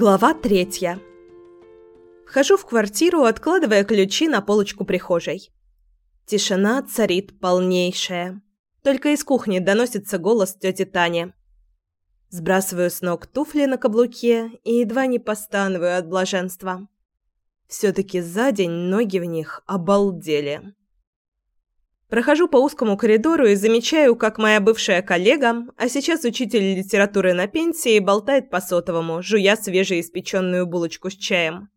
Глава третья. Вхожу в квартиру, откладывая ключи на полочку прихожей. Тишина царит полнейшая. Только из кухни доносится голос тети Тани. Сбрасываю с ног туфли на каблуке и едва не постанываю от блаженства. Все-таки за день ноги в них обалдели. Прохожу по узкому коридору и замечаю, как моя бывшая коллега, а сейчас учитель литературы на пенсии, болтает по сотовому, жуя свежеиспеченную булочку с чаем.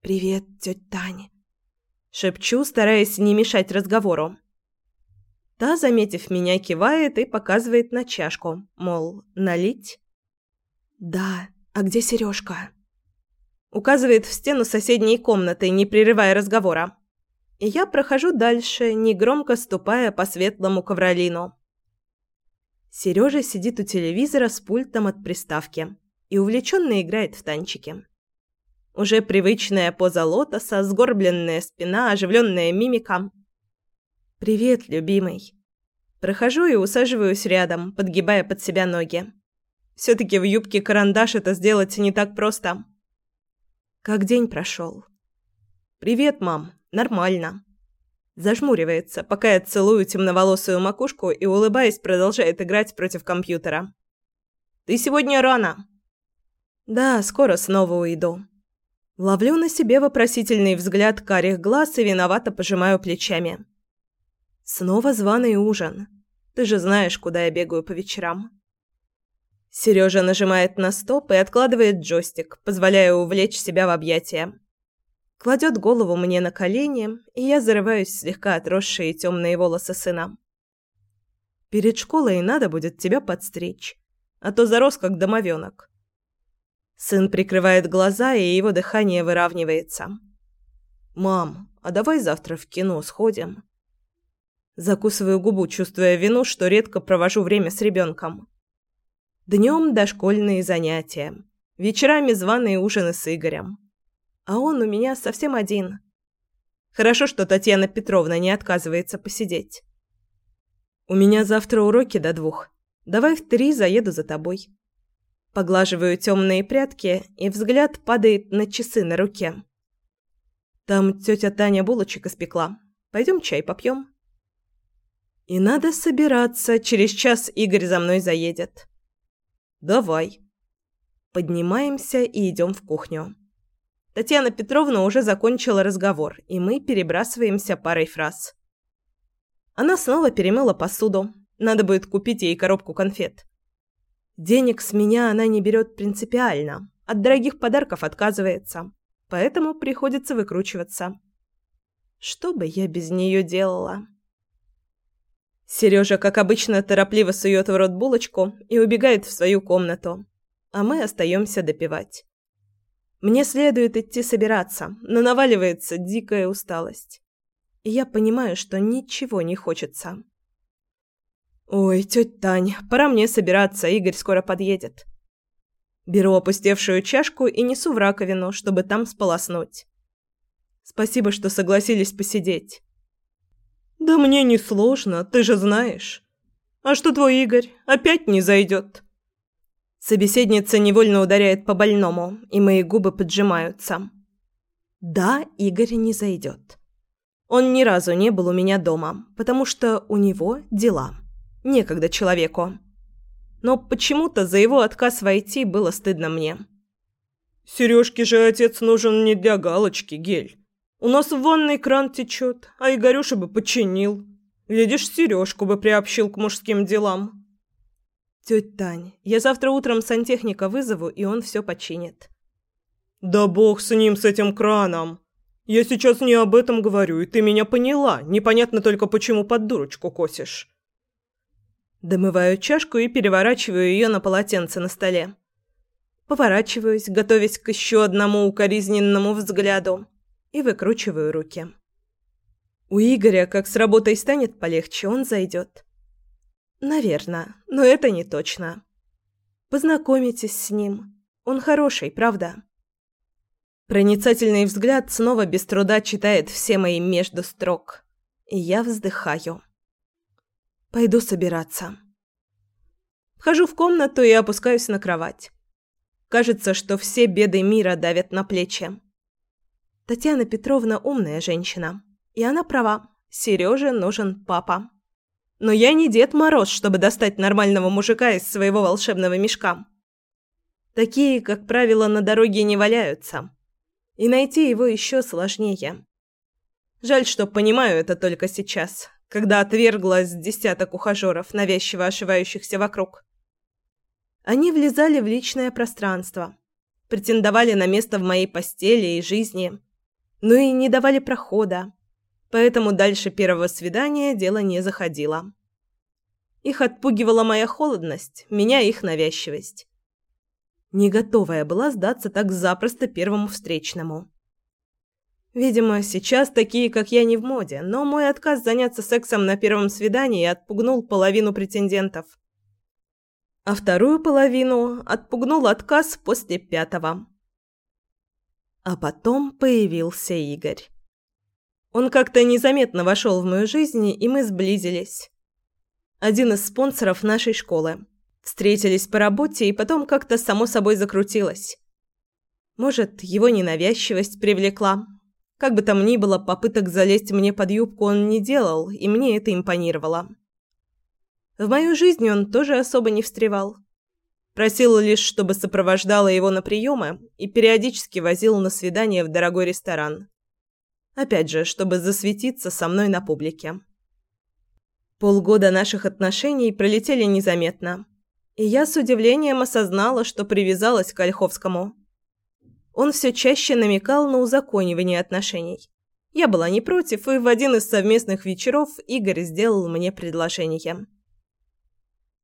«Привет, тетя Таня», — шепчу, стараясь не мешать разговору. Та, заметив меня, кивает и показывает на чашку, мол, налить? «Да, а где Сережка?» Указывает в стену соседней комнаты, не прерывая разговора я прохожу дальше, негромко ступая по светлому ковролину. Сережа сидит у телевизора с пультом от приставки и увлеченно играет в танчики. Уже привычная поза лотоса, сгорбленная спина, оживленная мимика. «Привет, любимый». Прохожу и усаживаюсь рядом, подгибая под себя ноги. Все-таки в юбке карандаш это сделать не так просто. Как день прошел? «Привет, мам. Нормально. Зажмуривается, пока я целую темноволосую макушку и, улыбаясь, продолжает играть против компьютера. «Ты сегодня рано». «Да, скоро снова уйду». Ловлю на себе вопросительный взгляд карих глаз и виновато пожимаю плечами. «Снова званый ужин. Ты же знаешь, куда я бегаю по вечерам». Сережа нажимает на стоп и откладывает джойстик, позволяя увлечь себя в объятия кладет голову мне на колени, и я зарываюсь слегка отросшие темные волосы сына. «Перед школой надо будет тебя подстричь, а то зарос как домовенок». Сын прикрывает глаза, и его дыхание выравнивается. «Мам, а давай завтра в кино сходим?» Закусываю губу, чувствуя вину, что редко провожу время с ребенком. Днем дошкольные занятия, вечерами званые ужины с Игорем а он у меня совсем один. Хорошо, что Татьяна Петровна не отказывается посидеть. У меня завтра уроки до двух. Давай в три заеду за тобой. Поглаживаю темные прядки, и взгляд падает на часы на руке. Там тетя Таня булочек испекла. Пойдем чай попьем. И надо собираться, через час Игорь за мной заедет. Давай. Поднимаемся и идем в кухню. Татьяна Петровна уже закончила разговор, и мы перебрасываемся парой фраз. Она снова перемыла посуду. Надо будет купить ей коробку конфет. Денег с меня она не берет принципиально. От дорогих подарков отказывается. Поэтому приходится выкручиваться. Что бы я без нее делала? Сережа, как обычно, торопливо сует в рот булочку и убегает в свою комнату. А мы остаемся допивать. Мне следует идти собираться, но наваливается дикая усталость. И я понимаю, что ничего не хочется. «Ой, тетя Тань, пора мне собираться, Игорь скоро подъедет». Беру опустевшую чашку и несу в раковину, чтобы там сполоснуть. Спасибо, что согласились посидеть. «Да мне не сложно, ты же знаешь. А что твой Игорь опять не зайдет?» Собеседница невольно ударяет по больному, и мои губы поджимаются. Да, Игорь не зайдет. Он ни разу не был у меня дома, потому что у него дела. Некогда человеку. Но почему-то за его отказ войти было стыдно мне. «Сережке же отец нужен не для галочки, Гель. У нас в ванной кран течет, а Игорюша бы починил. Видишь, Сережку бы приобщил к мужским делам». «Тетя Тань, я завтра утром сантехника вызову, и он все починит». «Да бог с ним, с этим краном! Я сейчас не об этом говорю, и ты меня поняла. Непонятно только, почему под дурочку косишь». Домываю чашку и переворачиваю ее на полотенце на столе. Поворачиваюсь, готовясь к еще одному укоризненному взгляду, и выкручиваю руки. У Игоря, как с работой станет полегче, он зайдет. Наверное, но это не точно. Познакомитесь с ним. Он хороший, правда? Проницательный взгляд снова без труда читает все мои между строк. И я вздыхаю. Пойду собираться. Вхожу в комнату и опускаюсь на кровать. Кажется, что все беды мира давят на плечи. Татьяна Петровна умная женщина, и она права. Сереже нужен папа. Но я не Дед Мороз, чтобы достать нормального мужика из своего волшебного мешка. Такие, как правило, на дороге не валяются. И найти его еще сложнее. Жаль, что понимаю это только сейчас, когда отвергла десяток ухажеров, навязчиво ошивающихся вокруг. Они влезали в личное пространство, претендовали на место в моей постели и жизни, но и не давали прохода, поэтому дальше первого свидания дело не заходило. Их отпугивала моя холодность, меня их навязчивость. Не готовая была сдаться так запросто первому встречному. Видимо, сейчас такие, как я, не в моде, но мой отказ заняться сексом на первом свидании отпугнул половину претендентов. А вторую половину отпугнул отказ после пятого. А потом появился Игорь. Он как-то незаметно вошел в мою жизнь, и мы сблизились. Один из спонсоров нашей школы. Встретились по работе, и потом как-то само собой закрутилось. Может, его ненавязчивость привлекла, как бы там ни было, попыток залезть мне под юбку он не делал, и мне это импонировало. В мою жизнь он тоже особо не встревал. Просил лишь, чтобы сопровождала его на приемы и периодически возил на свидание в дорогой ресторан. Опять же, чтобы засветиться со мной на публике. Полгода наших отношений пролетели незаметно, и я с удивлением осознала, что привязалась к Ольховскому он все чаще намекал на узаконивание отношений. Я была не против, и в один из совместных вечеров Игорь сделал мне предложение.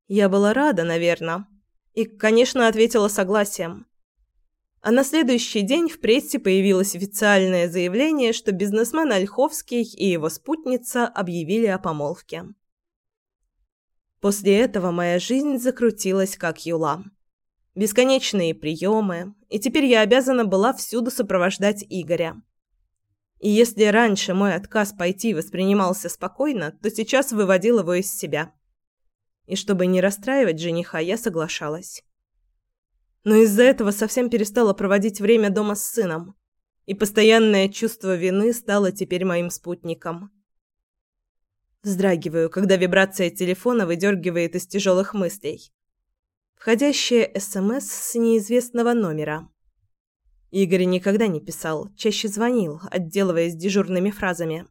Я была рада, наверное, и, конечно, ответила согласием. А на следующий день в прессе появилось официальное заявление, что бизнесмен Ольховский и его спутница объявили о помолвке. После этого моя жизнь закрутилась как юла бесконечные приемы, и теперь я обязана была всюду сопровождать Игоря. И если раньше мой отказ пойти воспринимался спокойно, то сейчас выводил его из себя. И чтобы не расстраивать жениха, я соглашалась. Но из-за этого совсем перестала проводить время дома с сыном, и постоянное чувство вины стало теперь моим спутником. Вздрагиваю, когда вибрация телефона выдергивает из тяжелых мыслей. Входящее СМС с неизвестного номера. Игорь никогда не писал, чаще звонил, отделываясь дежурными фразами.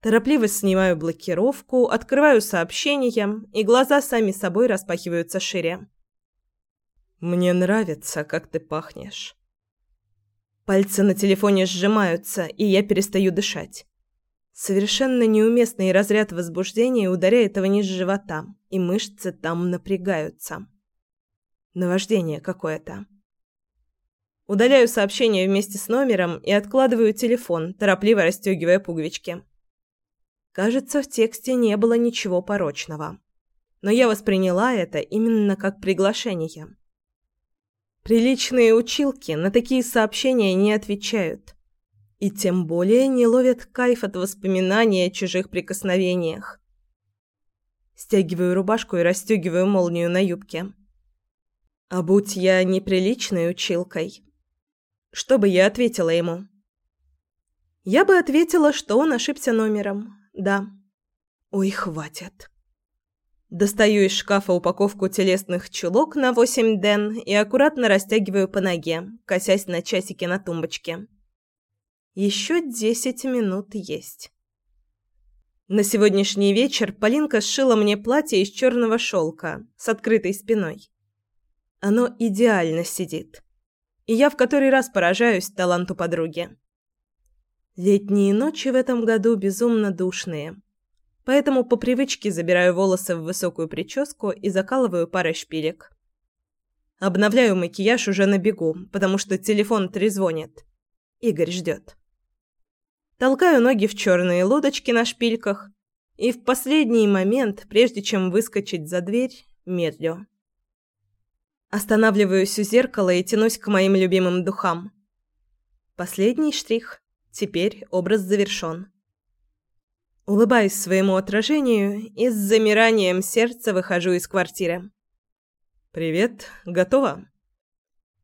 Торопливо снимаю блокировку, открываю сообщение, и глаза сами собой распахиваются шире. «Мне нравится, как ты пахнешь». Пальцы на телефоне сжимаются, и я перестаю дышать. Совершенно неуместный разряд возбуждения ударяет вниз живота, и мышцы там напрягаются. Наваждение какое-то. Удаляю сообщение вместе с номером и откладываю телефон, торопливо расстегивая пуговички. Кажется, в тексте не было ничего порочного. Но я восприняла это именно как приглашение. Приличные училки на такие сообщения не отвечают и тем более не ловят кайф от воспоминаний о чужих прикосновениях. Стягиваю рубашку и расстегиваю молнию на юбке. А будь я неприличной училкой, что бы я ответила ему? Я бы ответила, что он ошибся номером. Да. Ой, хватит. Достаю из шкафа упаковку телесных чулок на 8 ден и аккуратно растягиваю по ноге, косясь на часики на тумбочке. Еще десять минут есть. На сегодняшний вечер Полинка сшила мне платье из черного шелка с открытой спиной. Оно идеально сидит. И я в который раз поражаюсь таланту подруги. Летние ночи в этом году безумно душные. Поэтому по привычке забираю волосы в высокую прическу и закалываю парой шпилек. Обновляю макияж уже на бегу, потому что телефон трезвонит. Игорь ждет толкаю ноги в черные лодочки на шпильках и в последний момент, прежде чем выскочить за дверь, медлю. Останавливаюсь у зеркала и тянусь к моим любимым духам. Последний штрих. Теперь образ завершён. Улыбаюсь своему отражению и с замиранием сердца выхожу из квартиры. «Привет, готова?»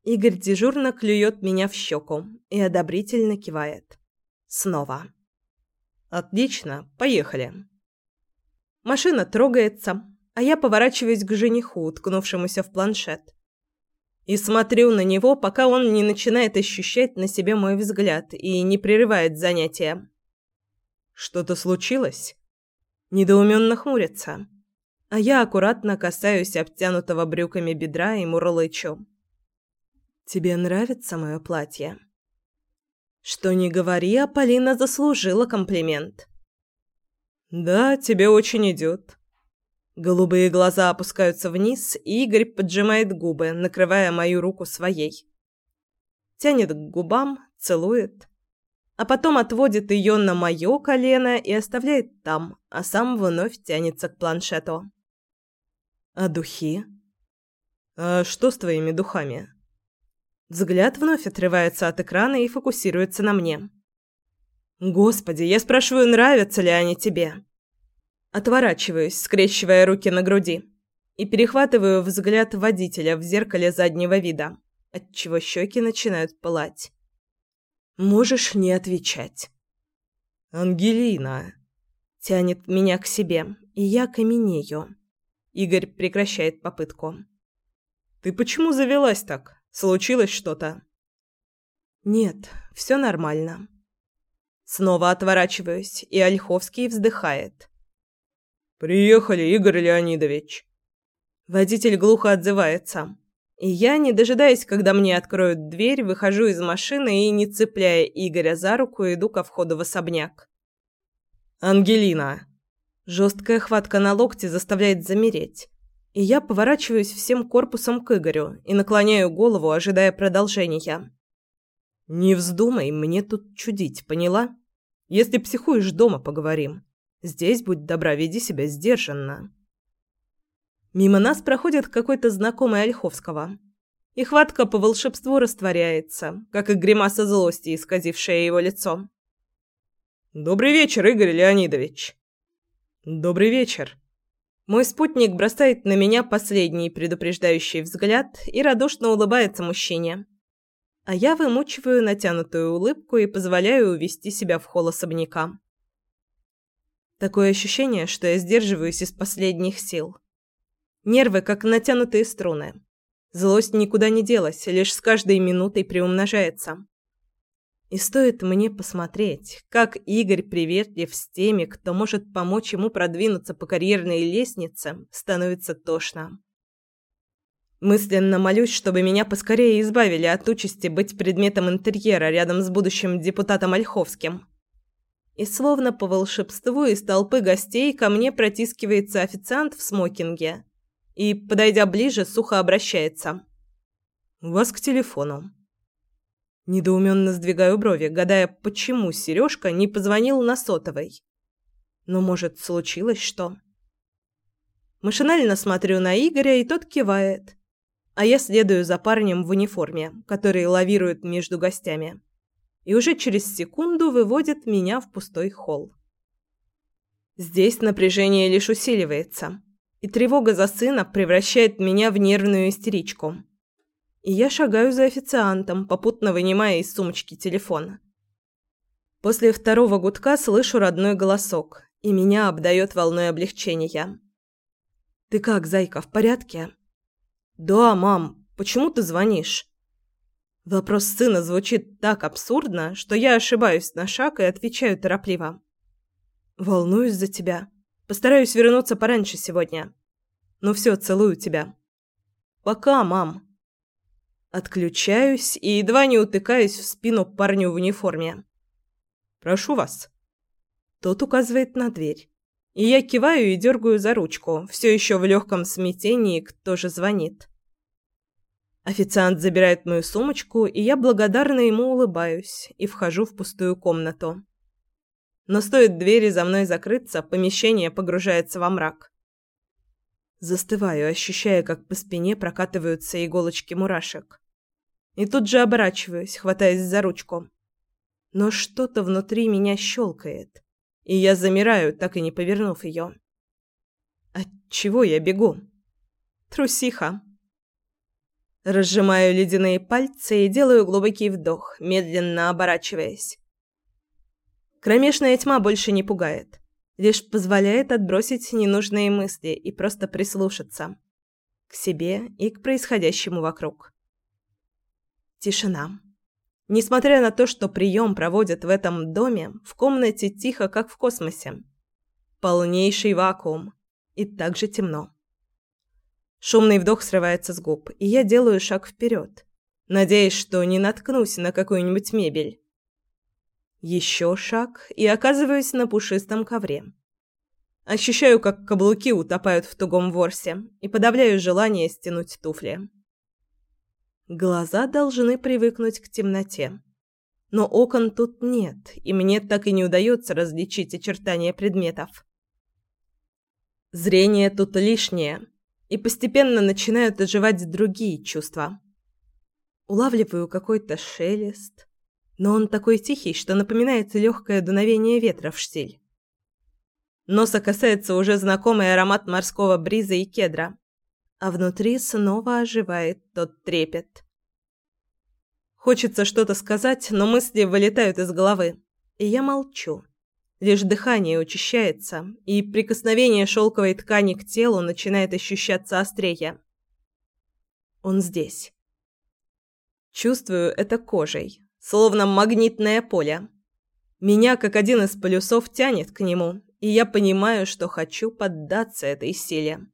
Игорь дежурно клюет меня в щеку и одобрительно кивает. Снова. «Отлично, поехали». Машина трогается, а я поворачиваюсь к жениху, уткнувшемуся в планшет. И смотрю на него, пока он не начинает ощущать на себе мой взгляд и не прерывает занятия. «Что-то случилось?» Недоуменно хмурится. А я аккуратно касаюсь обтянутого брюками бедра и мурлычу. «Тебе нравится мое платье?» Что не говори, а Полина заслужила комплимент. «Да, тебе очень идет». Голубые глаза опускаются вниз, и Игорь поджимает губы, накрывая мою руку своей. Тянет к губам, целует, а потом отводит ее на мое колено и оставляет там, а сам вновь тянется к планшету. «А духи?» «А что с твоими духами?» Взгляд вновь отрывается от экрана и фокусируется на мне. «Господи, я спрашиваю, нравятся ли они тебе?» Отворачиваюсь, скрещивая руки на груди, и перехватываю взгляд водителя в зеркале заднего вида, отчего щеки начинают пылать. «Можешь не отвечать». «Ангелина!» Тянет меня к себе, и я каменею. Игорь прекращает попытку. «Ты почему завелась так? Случилось что-то?» «Нет, все нормально». Снова отворачиваюсь, и Ольховский вздыхает. «Приехали, Игорь Леонидович». Водитель глухо отзывается. И я, не дожидаясь, когда мне откроют дверь, выхожу из машины и, не цепляя Игоря за руку, иду ко входу в особняк. «Ангелина!» Жесткая хватка на локте заставляет замереть. И я поворачиваюсь всем корпусом к Игорю и наклоняю голову, ожидая продолжения. «Не вздумай мне тут чудить, поняла? Если психуешь, дома поговорим. Здесь, будь добра, веди себя сдержанно». Мимо нас проходит какой-то знакомый Ольховского. И хватка по волшебству растворяется, как и гримаса злости, исказившая его лицо. «Добрый вечер, Игорь Леонидович!» «Добрый вечер!» Мой спутник бросает на меня последний предупреждающий взгляд и радушно улыбается мужчине. А я вымучиваю натянутую улыбку и позволяю увести себя в холл особняка. Такое ощущение, что я сдерживаюсь из последних сил. Нервы, как натянутые струны. Злость никуда не делась, лишь с каждой минутой приумножается. И стоит мне посмотреть, как Игорь приветлив с теми, кто может помочь ему продвинуться по карьерной лестнице, становится тошно. Мысленно молюсь, чтобы меня поскорее избавили от участи быть предметом интерьера рядом с будущим депутатом Ольховским. И словно по волшебству из толпы гостей ко мне протискивается официант в смокинге и, подойдя ближе, сухо обращается. «Вас к телефону». Недоуменно сдвигаю брови, гадая, почему Сережка не позвонил на сотовой. Но, может, случилось что? Машинально смотрю на Игоря, и тот кивает. А я следую за парнем в униформе, который лавирует между гостями. И уже через секунду выводит меня в пустой холл. Здесь напряжение лишь усиливается, и тревога за сына превращает меня в нервную истеричку и я шагаю за официантом, попутно вынимая из сумочки телефон. После второго гудка слышу родной голосок, и меня обдает волной облегчения. «Ты как, зайка, в порядке?» «Да, мам. Почему ты звонишь?» Вопрос сына звучит так абсурдно, что я ошибаюсь на шаг и отвечаю торопливо. «Волнуюсь за тебя. Постараюсь вернуться пораньше сегодня. Ну все, целую тебя». «Пока, мам». Отключаюсь и едва не утыкаюсь в спину парню в униформе. «Прошу вас». Тот указывает на дверь. И я киваю и дергаю за ручку, все еще в легком смятении, кто же звонит. Официант забирает мою сумочку, и я благодарно ему улыбаюсь и вхожу в пустую комнату. Но стоит двери за мной закрыться, помещение погружается во мрак. Застываю, ощущая, как по спине прокатываются иголочки мурашек. И тут же оборачиваюсь, хватаясь за ручку. Но что-то внутри меня щелкает, и я замираю, так и не повернув ее. От чего я бегу? Трусиха. Разжимаю ледяные пальцы и делаю глубокий вдох, медленно оборачиваясь. Кромешная тьма больше не пугает, лишь позволяет отбросить ненужные мысли и просто прислушаться к себе и к происходящему вокруг. Тишина. Несмотря на то, что прием проводят в этом доме, в комнате тихо, как в космосе. Полнейший вакуум. И также темно. Шумный вдох срывается с губ, и я делаю шаг вперед, надеясь, что не наткнусь на какую-нибудь мебель. Еще шаг, и оказываюсь на пушистом ковре. Ощущаю, как каблуки утопают в тугом ворсе, и подавляю желание стянуть туфли. Глаза должны привыкнуть к темноте. Но окон тут нет, и мне так и не удается различить очертания предметов. Зрение тут лишнее — и постепенно начинают оживать другие чувства. Улавливаю какой-то шелест, но он такой тихий, что напоминает легкое дуновение ветра в штиль. Носа касается уже знакомый аромат морского бриза и кедра, а внутри снова оживает тот трепет. Хочется что-то сказать, но мысли вылетают из головы, и я молчу. Лишь дыхание учащается, и прикосновение шелковой ткани к телу начинает ощущаться острее. Он здесь. Чувствую это кожей, словно магнитное поле. Меня, как один из полюсов, тянет к нему, и я понимаю, что хочу поддаться этой силе.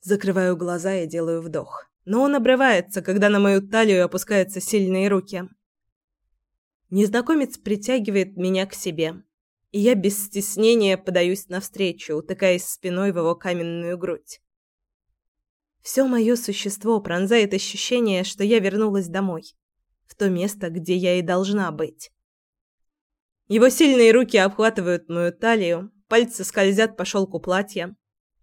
Закрываю глаза и делаю вдох. Но он обрывается, когда на мою талию опускаются сильные руки. Незнакомец притягивает меня к себе, и я без стеснения подаюсь навстречу, утыкаясь спиной в его каменную грудь. Все мое существо пронзает ощущение, что я вернулась домой, в то место, где я и должна быть. Его сильные руки обхватывают мою талию, пальцы скользят по шелку платья,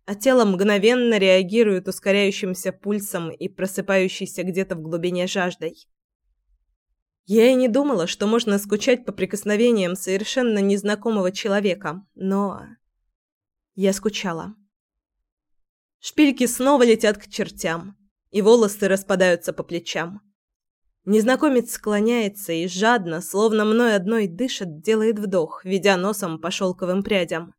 а тело мгновенно реагирует ускоряющимся пульсом и просыпающейся где-то в глубине жаждой. Я и не думала, что можно скучать по прикосновениям совершенно незнакомого человека, но... Я скучала. Шпильки снова летят к чертям, и волосы распадаются по плечам. Незнакомец склоняется и жадно, словно мной одной дышит, делает вдох, ведя носом по шелковым прядям.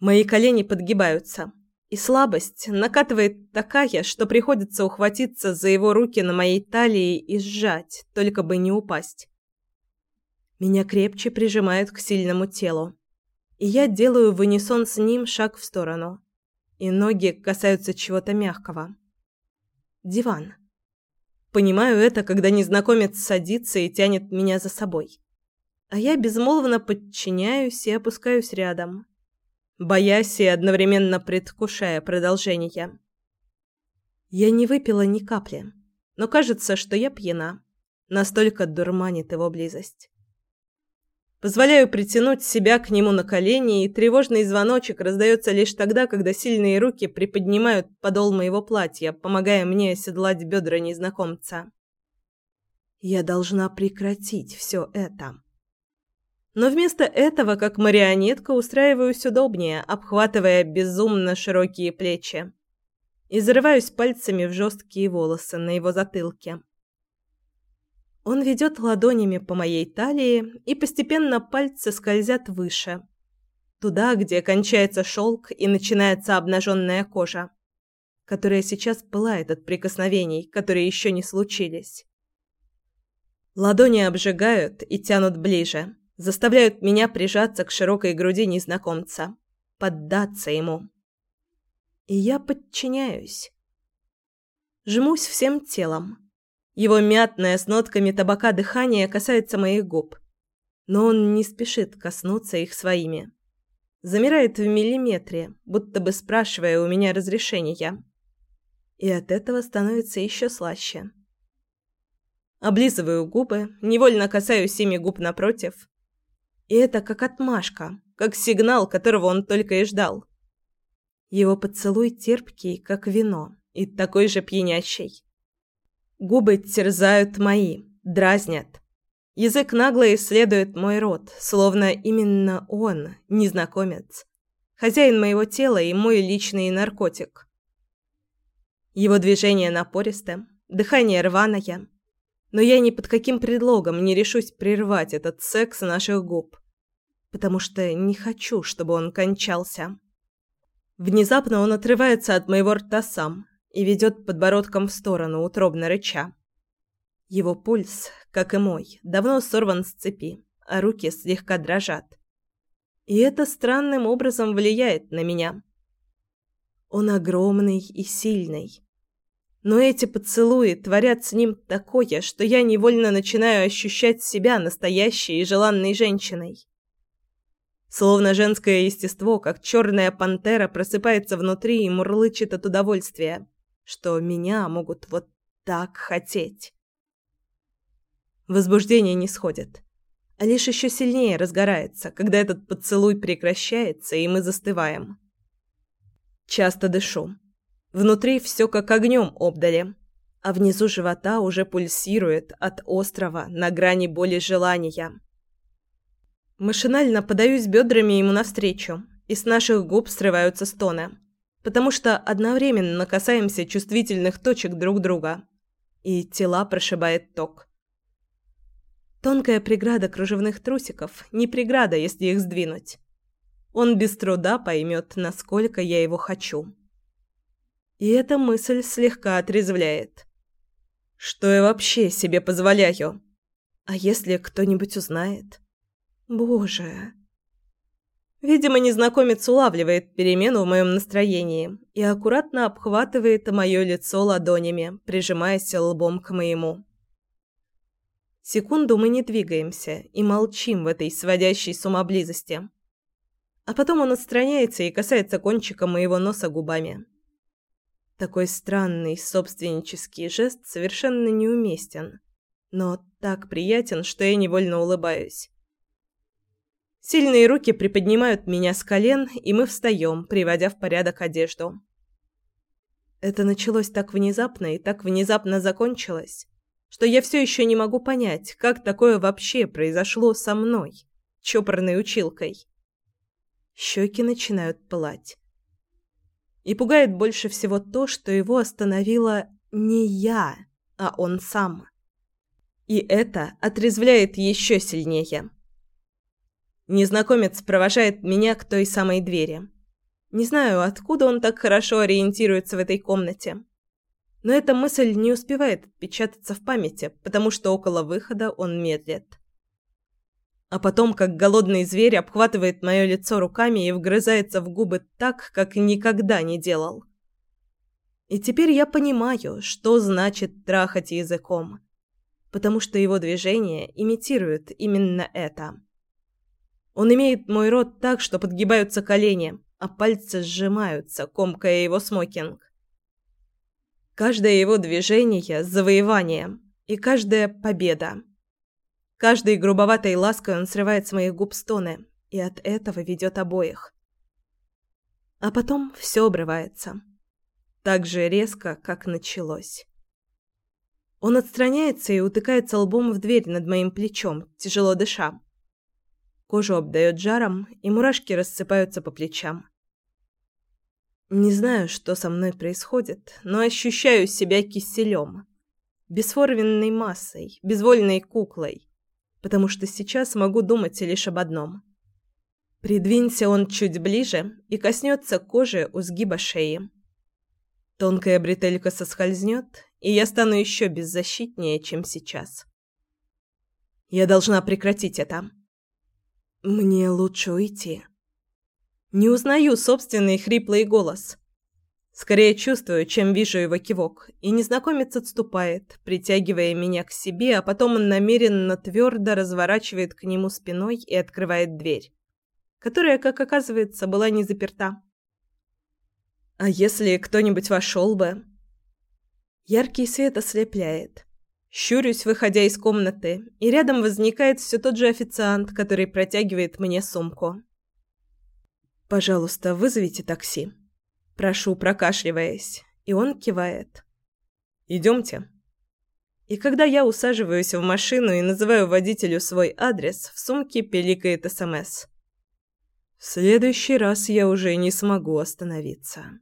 Мои колени подгибаются. И слабость накатывает такая, что приходится ухватиться за его руки на моей талии и сжать, только бы не упасть. Меня крепче прижимают к сильному телу. И я делаю в унисон с ним шаг в сторону. И ноги касаются чего-то мягкого. Диван. Понимаю это, когда незнакомец садится и тянет меня за собой. А я безмолвно подчиняюсь и опускаюсь рядом боясь и одновременно предвкушая продолжение. Я не выпила ни капли, но кажется, что я пьяна. Настолько дурманит его близость. Позволяю притянуть себя к нему на колени, и тревожный звоночек раздается лишь тогда, когда сильные руки приподнимают подол моего платья, помогая мне оседлать бедра незнакомца. Я должна прекратить все это. Но вместо этого, как марионетка, устраиваюсь удобнее, обхватывая безумно широкие плечи. И зарываюсь пальцами в жесткие волосы на его затылке. Он ведет ладонями по моей талии, и постепенно пальцы скользят выше. Туда, где кончается шелк и начинается обнаженная кожа, которая сейчас пылает от прикосновений, которые еще не случились. Ладони обжигают и тянут ближе заставляют меня прижаться к широкой груди незнакомца, поддаться ему. И я подчиняюсь. Жмусь всем телом. Его мятное с нотками табака дыхание касается моих губ, но он не спешит коснуться их своими. Замирает в миллиметре, будто бы спрашивая у меня разрешения. И от этого становится еще слаще. Облизываю губы, невольно касаюсь ими губ напротив, и это как отмашка, как сигнал, которого он только и ждал. Его поцелуй терпкий, как вино, и такой же пьянящий. Губы терзают мои, дразнят. Язык нагло исследует мой рот, словно именно он, незнакомец, хозяин моего тела и мой личный наркотик. Его движение напористое, дыхание рваное. Но я ни под каким предлогом не решусь прервать этот секс наших губ, потому что не хочу, чтобы он кончался. Внезапно он отрывается от моего рта сам и ведет подбородком в сторону, утробно рыча. Его пульс, как и мой, давно сорван с цепи, а руки слегка дрожат. И это странным образом влияет на меня. Он огромный и сильный. Но эти поцелуи творят с ним такое, что я невольно начинаю ощущать себя настоящей и желанной женщиной. Словно женское естество, как черная пантера, просыпается внутри и мурлычет от удовольствия, что меня могут вот так хотеть. Возбуждение не сходит, а лишь еще сильнее разгорается, когда этот поцелуй прекращается, и мы застываем. Часто дышу. Внутри все как огнем обдали, а внизу живота уже пульсирует от острова на грани боли желания. Машинально подаюсь бедрами ему навстречу, и с наших губ срываются стоны, потому что одновременно касаемся чувствительных точек друг друга, и тела прошибает ток. Тонкая преграда кружевных трусиков не преграда, если их сдвинуть. Он без труда поймет, насколько я его хочу. И эта мысль слегка отрезвляет. Что я вообще себе позволяю? А если кто-нибудь узнает? Боже. Видимо, незнакомец улавливает перемену в моем настроении и аккуратно обхватывает мое лицо ладонями, прижимаясь лбом к моему. Секунду мы не двигаемся и молчим в этой сводящей с ума близости. А потом он отстраняется и касается кончика моего носа губами. Такой странный собственнический жест совершенно неуместен, но так приятен, что я невольно улыбаюсь. Сильные руки приподнимают меня с колен, и мы встаем, приводя в порядок одежду. Это началось так внезапно и так внезапно закончилось, что я все еще не могу понять, как такое вообще произошло со мной, чопорной училкой. Щеки начинают пылать. И пугает больше всего то, что его остановила не я, а он сам. И это отрезвляет еще сильнее. Незнакомец провожает меня к той самой двери. Не знаю, откуда он так хорошо ориентируется в этой комнате. Но эта мысль не успевает отпечататься в памяти, потому что около выхода он медлит. А потом, как голодный зверь, обхватывает мое лицо руками и вгрызается в губы так, как никогда не делал. И теперь я понимаю, что значит трахать языком, потому что его движения имитируют именно это. Он имеет мой рот так, что подгибаются колени, а пальцы сжимаются, комкая его смокинг. Каждое его движение – завоевание, и каждая – победа. Каждой грубоватой лаской он срывает с моих губ стоны, и от этого ведет обоих. А потом все обрывается. Так же резко, как началось. Он отстраняется и утыкается лбом в дверь над моим плечом, тяжело дыша. Кожу обдает жаром, и мурашки рассыпаются по плечам. Не знаю, что со мной происходит, но ощущаю себя киселем. Бесформенной массой, безвольной куклой. Потому что сейчас могу думать лишь об одном. Придвинься он чуть ближе и коснется кожи у сгиба шеи. Тонкая бретелька соскользнет, и я стану еще беззащитнее, чем сейчас. Я должна прекратить это. Мне лучше уйти. Не узнаю собственный хриплый голос. Скорее чувствую, чем вижу его кивок, и незнакомец отступает, притягивая меня к себе, а потом он намеренно твердо разворачивает к нему спиной и открывает дверь, которая, как оказывается, была не заперта. А если кто-нибудь вошел бы? Яркий свет ослепляет. Щурюсь, выходя из комнаты, и рядом возникает все тот же официант, который протягивает мне сумку. «Пожалуйста, вызовите такси». Прошу, прокашливаясь, и он кивает. «Идемте». И когда я усаживаюсь в машину и называю водителю свой адрес, в сумке пиликает СМС. «В следующий раз я уже не смогу остановиться».